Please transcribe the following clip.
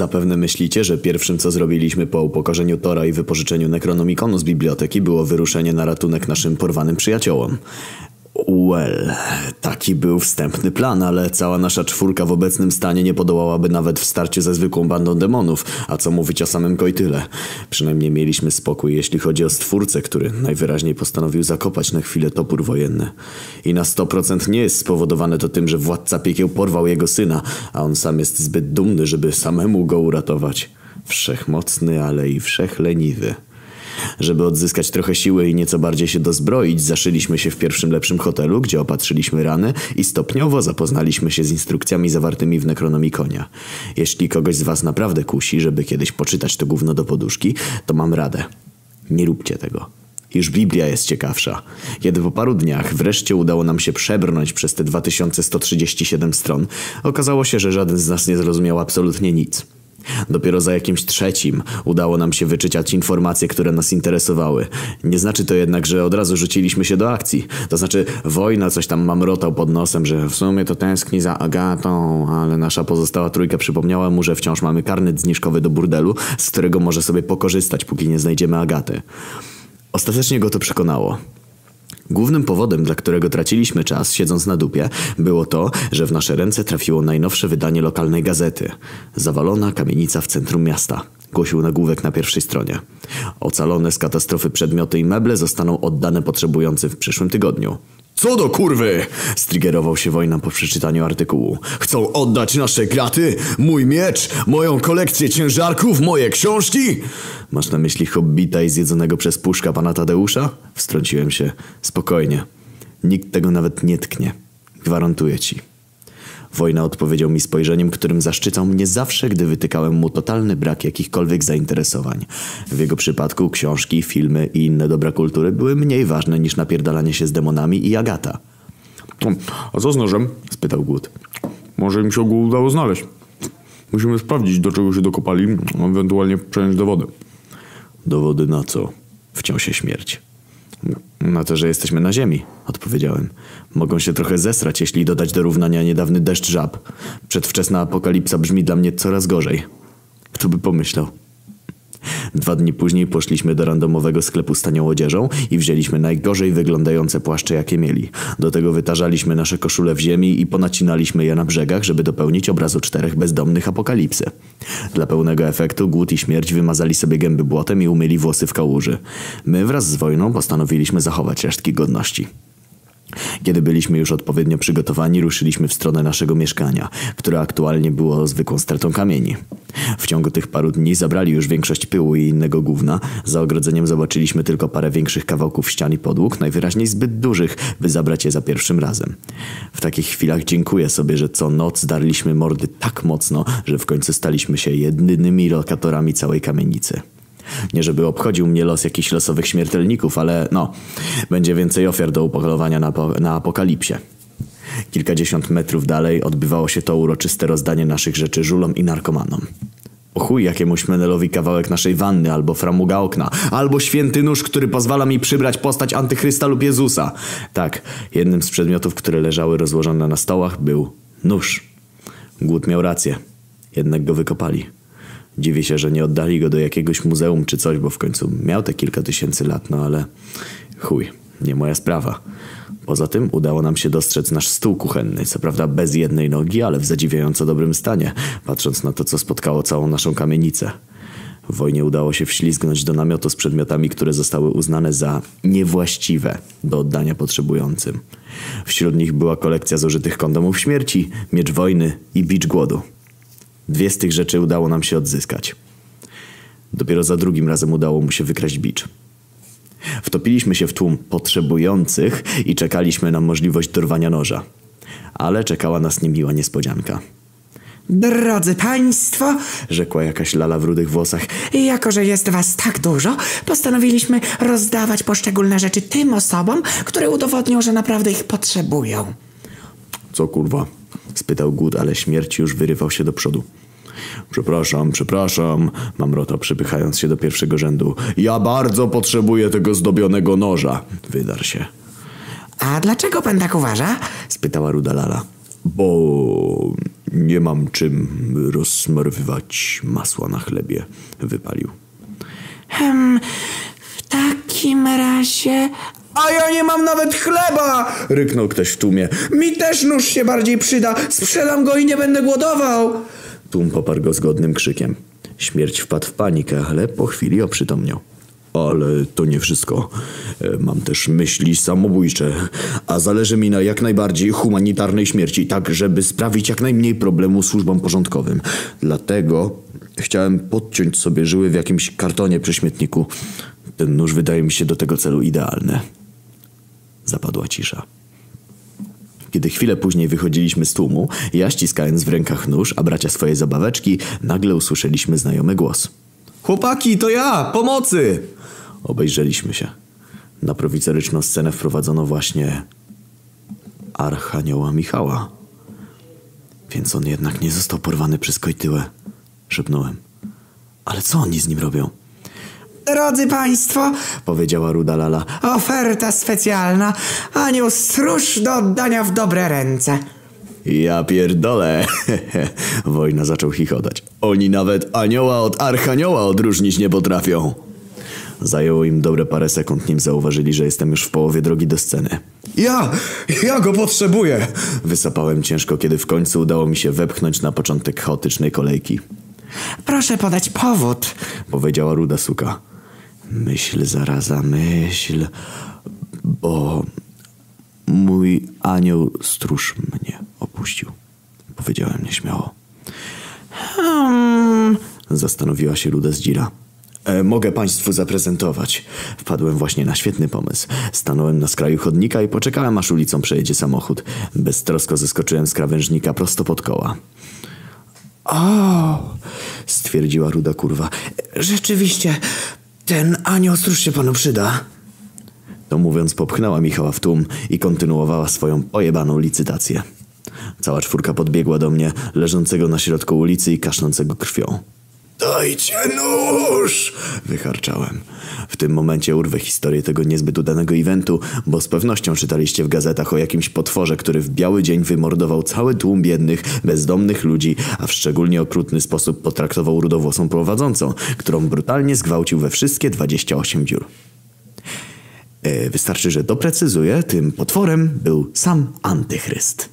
Zapewne myślicie, że pierwszym co zrobiliśmy po upokorzeniu Tora i wypożyczeniu Necronomiconu z biblioteki było wyruszenie na ratunek naszym porwanym przyjaciołom. Well, taki był wstępny plan, ale cała nasza czwórka w obecnym stanie nie podołałaby nawet w starciu ze zwykłą bandą demonów, a co mówić o samym Koityle. Przynajmniej mieliśmy spokój, jeśli chodzi o stwórcę, który najwyraźniej postanowił zakopać na chwilę topór wojenny. I na 100% nie jest spowodowane to tym, że władca piekieł porwał jego syna, a on sam jest zbyt dumny, żeby samemu go uratować. Wszechmocny, ale i wszechleniwy. Żeby odzyskać trochę siły i nieco bardziej się dozbroić, zaszyliśmy się w pierwszym lepszym hotelu, gdzie opatrzyliśmy rany i stopniowo zapoznaliśmy się z instrukcjami zawartymi w Necronomiconie. Jeśli kogoś z was naprawdę kusi, żeby kiedyś poczytać to gówno do poduszki, to mam radę. Nie róbcie tego. Już Biblia jest ciekawsza. Kiedy po paru dniach wreszcie udało nam się przebrnąć przez te 2137 stron, okazało się, że żaden z nas nie zrozumiał absolutnie nic. Dopiero za jakimś trzecim udało nam się wyczytać informacje, które nas interesowały. Nie znaczy to jednak, że od razu rzuciliśmy się do akcji. To znaczy wojna coś tam mamrotał pod nosem, że w sumie to tęskni za Agatą, ale nasza pozostała trójka przypomniała mu, że wciąż mamy karnet zniżkowy do burdelu, z którego może sobie pokorzystać, póki nie znajdziemy Agaty. Ostatecznie go to przekonało. Głównym powodem, dla którego traciliśmy czas siedząc na dupie, było to, że w nasze ręce trafiło najnowsze wydanie lokalnej gazety. Zawalona kamienica w centrum miasta. Głosił nagłówek na pierwszej stronie. Ocalone z katastrofy przedmioty i meble zostaną oddane potrzebującym w przyszłym tygodniu. Co do kurwy! Striggerował się wojna po przeczytaniu artykułu. Chcą oddać nasze graty? Mój miecz? Moją kolekcję ciężarków? Moje książki? Masz na myśli hobbita i zjedzonego przez puszka pana Tadeusza? Wstrąciłem się. Spokojnie. Nikt tego nawet nie tknie. Gwarantuję ci. Wojna odpowiedział mi spojrzeniem, którym zaszczycał mnie zawsze, gdy wytykałem mu totalny brak jakichkolwiek zainteresowań. W jego przypadku książki, filmy i inne dobra kultury były mniej ważne niż napierdalanie się z demonami i Agata. A co z nożem? spytał Głód. Może im się go udało znaleźć. Musimy sprawdzić, do czego się dokopali, ewentualnie przejąć dowody. Dowody na co? Wciął się śmierć. Na to, że jesteśmy na ziemi, odpowiedziałem. Mogą się trochę zesrać, jeśli dodać do równania niedawny deszcz żab. Przedwczesna apokalipsa brzmi dla mnie coraz gorzej. Kto by pomyślał? Dwa dni później poszliśmy do randomowego sklepu z tanią odzieżą i wzięliśmy najgorzej wyglądające płaszcze, jakie mieli. Do tego wytarzaliśmy nasze koszule w ziemi i ponacinaliśmy je na brzegach, żeby dopełnić obrazu czterech bezdomnych apokalipsy. Dla pełnego efektu głód i śmierć wymazali sobie gęby błotem i umyli włosy w kałuży. My wraz z wojną postanowiliśmy zachować resztki godności. Kiedy byliśmy już odpowiednio przygotowani, ruszyliśmy w stronę naszego mieszkania, które aktualnie było zwykłą stratą kamieni. W ciągu tych paru dni zabrali już większość pyłu i innego gówna. Za ogrodzeniem zobaczyliśmy tylko parę większych kawałków ścian i podłóg, najwyraźniej zbyt dużych, by zabrać je za pierwszym razem. W takich chwilach dziękuję sobie, że co noc darliśmy mordy tak mocno, że w końcu staliśmy się jedynymi lokatorami całej kamienicy. Nie żeby obchodził mnie los jakichś losowych śmiertelników, ale no, będzie więcej ofiar do upolowania na, na apokalipsie. Kilkadziesiąt metrów dalej odbywało się to uroczyste rozdanie naszych rzeczy żulom i narkomanom. O chuj jakiemuś Menelowi kawałek naszej wanny, albo framuga okna, albo święty nóż, który pozwala mi przybrać postać antychrysta lub Jezusa. Tak, jednym z przedmiotów, które leżały rozłożone na stołach był nóż. Głód miał rację, jednak go wykopali. Dziwię się, że nie oddali go do jakiegoś muzeum czy coś, bo w końcu miał te kilka tysięcy lat, no ale chuj, nie moja sprawa. Poza tym udało nam się dostrzec nasz stół kuchenny, co prawda bez jednej nogi, ale w zadziwiająco dobrym stanie, patrząc na to, co spotkało całą naszą kamienicę. W wojnie udało się wślizgnąć do namiotu z przedmiotami, które zostały uznane za niewłaściwe do oddania potrzebującym. Wśród nich była kolekcja zużytych kondomów śmierci, miecz wojny i bicz głodu. Dwie z tych rzeczy udało nam się odzyskać. Dopiero za drugim razem udało mu się wykraść bicz. Wtopiliśmy się w tłum potrzebujących i czekaliśmy na możliwość dorwania noża. Ale czekała nas niemiła niespodzianka. Drodzy Państwo, Rzekła jakaś lala w rudych włosach. jako że jest Was tak dużo, postanowiliśmy rozdawać poszczególne rzeczy tym osobom, które udowodnią, że naprawdę ich potrzebują. Co kurwa? Spytał Głód, ale śmierć już wyrywał się do przodu. Przepraszam, przepraszam, mamrota przypychając się do pierwszego rzędu. Ja bardzo potrzebuję tego zdobionego noża. Wydarł się. A dlaczego Pan tak uważa? Spytała ruda lala. Bo Nie mam czym rozsmarowywać masła na chlebie, wypalił. Hmm, w takim razie... A ja nie mam nawet chleba! Ryknął ktoś w tłumie. Mi też nóż się bardziej przyda. Sprzedam go i nie będę głodował. Tłum poparł go zgodnym krzykiem. Śmierć wpadł w panikę, ale po chwili oprzytomniał. Ale to nie wszystko. E, Mam też myśli samobójcze, a zależy mi na jak najbardziej humanitarnej śmierci, tak żeby sprawić jak najmniej problemu służbom porządkowym. Dlatego chciałem podciąć sobie żyły w jakimś kartonie przy śmietniku. Ten nóż wydaje mi się do tego celu idealny. Zapadła cisza. Kiedy chwilę później wychodziliśmy z tłumu, ja ściskając w rękach nóż, a bracia swoje zabaweczki, nagle usłyszeliśmy znajomy głos. Chłopaki, to ja! Pomocy! Obejrzeliśmy się. Na prowizoryczną scenę wprowadzono właśnie Archanioła Michała. Więc on jednak nie został porwany przez Kojtyłę. Szepnąłem. Ale co oni z nim robią? Drodzy Państwo, Powiedziała Ruda Lala. oferta specjalna. Anioł stróż do oddania w dobre ręce. Ja pierdolę. Wojna zaczął chichotać. Oni nawet anioła od archanioła odróżnić nie potrafią. Zajęło im dobre parę sekund, nim zauważyli, że jestem już w połowie drogi do sceny. Ja, ja go potrzebuję. Wysapałem ciężko, kiedy w końcu udało mi się wepchnąć na początek chaotycznej kolejki. Proszę podać powód. Powiedziała ruda suka. Myśl, zaraza, myśl, bo mój anioł stróż mnie opuścił. Powiedziałem nieśmiało. Hmm, Zastanowiła się Ruda Zdzira. E, mogę państwu zaprezentować. Wpadłem właśnie na świetny pomysł. Stanąłem na skraju chodnika i poczekałem, aż ulicą przejedzie samochód. Beztrosko zeskoczyłem z krawężnika prosto pod koła. o, Stwierdziła Ruda kurwa. rzeczywiście, ten anioł stróż się panu przyda. To mówiąc popchnęła Michała w tłum i kontynuowała swoją pojebaną licytację. Cała czwórka podbiegła do mnie, leżącego na środku ulicy i kaszlącego krwią. Dajcie nóż! Wycharczałem. W tym momencie urwę historię tego niezbyt udanego eventu, bo z pewnością czytaliście w gazetach o jakimś potworze, który w biały dzień wymordował cały tłum biednych, bezdomnych ludzi, a w szczególnie okrutny sposób potraktował rudowłosą prowadzącą, którą brutalnie zgwałcił we wszystkie 28 dziur. E, Wystarczy, że doprecyzuję, tym potworem był sam Antychryst.